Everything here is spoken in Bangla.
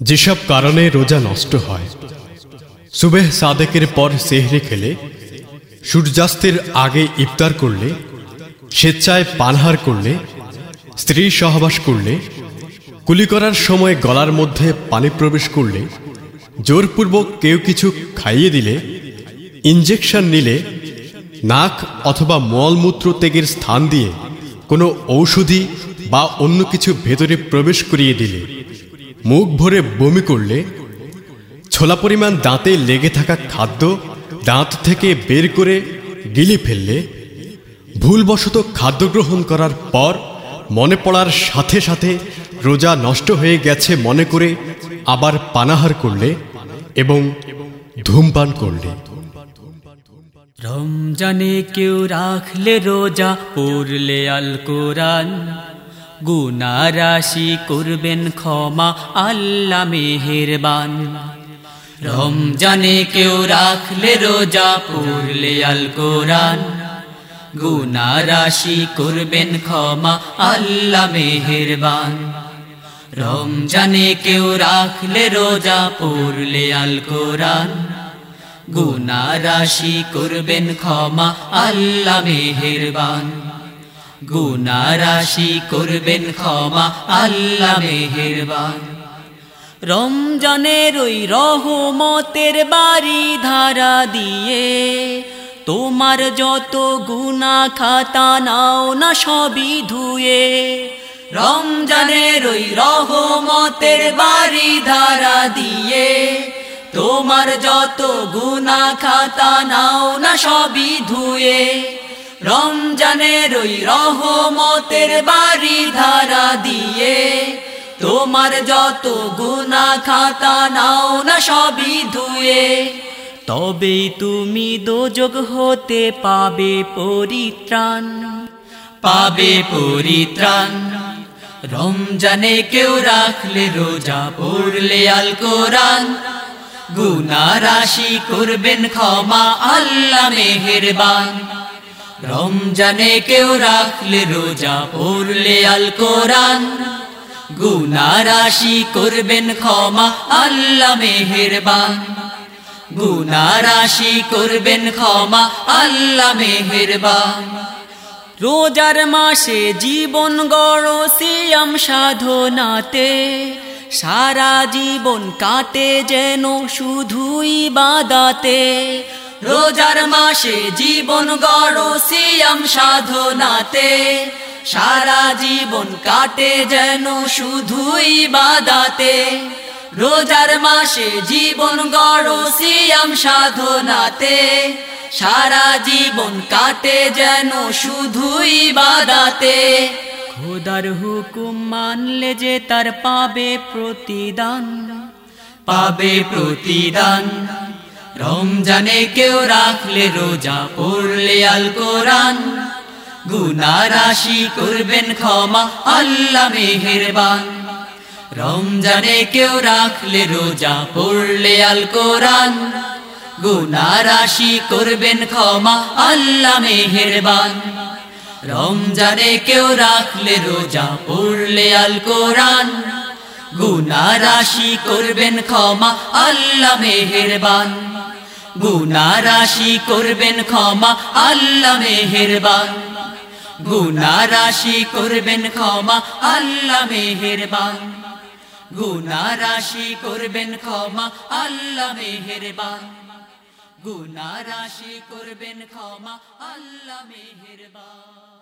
যেসব কারণে রোজা নষ্ট হয়। সুবেহ সাদেকের পর সেহরে খেলে, সূর্যাস্তের আগে ইফতার করলে, স্বেচ্ছায় পানহার করলে, স্ত্রী সহবাস করলে, কুলি করার সময় গলার মধ্যে পানি প্রবেশ করলে, জোরপূর্বক কেউ কিছু খাইয়ে দিলে ইঞ্জেকশন নিলে, নাক অথবা মলমূত্র ত্যাগের স্থান দিয়ে কোনো ঔষধি বা অন্য কিছু ভেতরে প্রবেশ করিয়ে দিলে। মুখ ভরে বমি করলে, ছোলা পরিমাণ দাঁতে লেগে থাকা খাদ্য দাঁত থেকে বের করে গিলে ফেললে, ভুলবশত খাদ্য গ্রহণ করার পর মনে পড়ার সাথে সাথে রোজা নষ্ট হয়ে গেছে মনে করে আবার পানাহার করলে এবং ধূমপান করলে। রমজানে কেউ রাখলে রোজা, পড়লে আল কোরআন। গুনা রাশি করবেন ক্ষমা, আল্লাহ মেহেরবান। রমজানে কেউ রাখলে রোজা পড়লে আল কোরআন। গুনা রাশি করবেন ক্ষমা, আল্লাহ মেহেরবান। রমজানে কেউ রাখলে রোজা পড়লে আল কোরআন। গুনা রাশি করবেন ক্ষমা, আল্লাহ মেহেরবান। গুনা রাশি করবেন ক্ষমা, আল্লাহ মেহেরবান। রমজানের ওই রহমতের বাড়ি ধারা দিয়ে তোমার যত গুনা খাতা নাও না সবই ধুয়ে, রমজানের ওই রহমতের বাড়ি ধারা দিয়ে তোমার যত গুনা খাতা নাও না সবই ধুয়ে রমজানের ওই রহমতের বাড়ি ধারা দিয়ে তোমার যত গুনা খাতা নাও না সবই ধুয়ে তবে তুমি দোযোগ হতে পাবে পরিত্রাণ পাবে পরিত্রাণ। রমজানে কেউ রাখলে রোজা, পড়লে আল কোরআন গুনা রাশি করবেন ক্ষমা, আল্লাহ মেহেরবান। রমজানে কেউ রাখলে রোজা পড়লে আল কোরআন গুনা রাশি করবেন ক্ষমা, আল্লাহ মেহেরবান। গুনা রাশি করবেন ক্ষমা, আল্লাহ মেহেরবান। রোজার মাসে জীবন গড়, সিয়াম সাধনাতে। সারা জীবন কাটে যেন শুধুই বাদাতে রোজার মাসে জীবন গড় সিয়াম সাধনাতে। সারা জীবন কাটে যেন শুধুই বাদাতে। রোজার মাসে জীবন গড় সিয়াম সাধনাতে। সারা জীবন কাটে যেন শুধুই বাদাতে। খোদার হুকুম মানলে যে তার পাবে প্রতিদান। পাবে প্রতিদান। রমজানে কেউ রাখলে রোজা পড়লে আল কোরআন। গুনা রাশি করবেন ক্ষমা, আল্লাহ মেহেরবান। রমজানে কেউ রাখলে রোজা পড়লে আল কোরআন। গুনা রাশি করবেন ক্ষমা, আল্লাহ মেহেরবান। রমজানে কেউ রাখলে রোজা পড়লে আল কোরআন। গুনা রাশি করবেন ক্ষমা, আল্লাহ মেহেরবান। গুনা রাশি করবেন ক্ষমা, আল্লাহ মেহেরবান। গুনা রাশি করবেন ক্ষমা, আল্লাহ মেহেরবান। গুনা রাশি করবেন ক্ষমা, আল্লাহ মেহেরবান। গুনা রাশি করবেন ক্ষমা, আল্লাহ মেহেরবান।